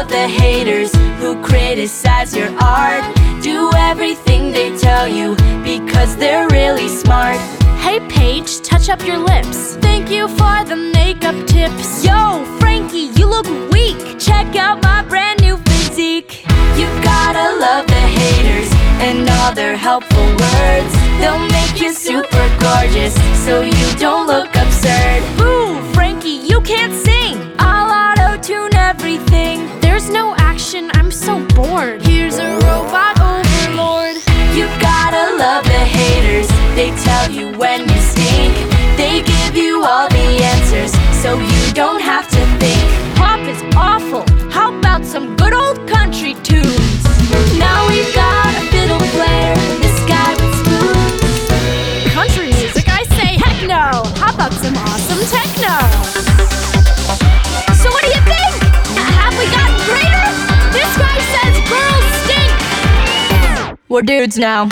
love the haters who criticize your art. Do everything they tell you because they're really smart. Hey Paige, touch up your lips. Thank you for the makeup tips. Yo, Frankie, you look weak. Check out my brand new physique. You gotta love the haters and all their helpful words. They'll make you super gorgeous so you don't look absurd. Boo, Frankie, you can't sing. Action, I'm so bored. Here's a robot overlord. You gotta love the haters. They tell you when you stink. They give you all the answers so you don't have to think. Pop is awful. How about some good old country tunes? Now we've got a fiddle player, this guy with spoons. Country music, I say heck no. How about some awesome We're dudes now.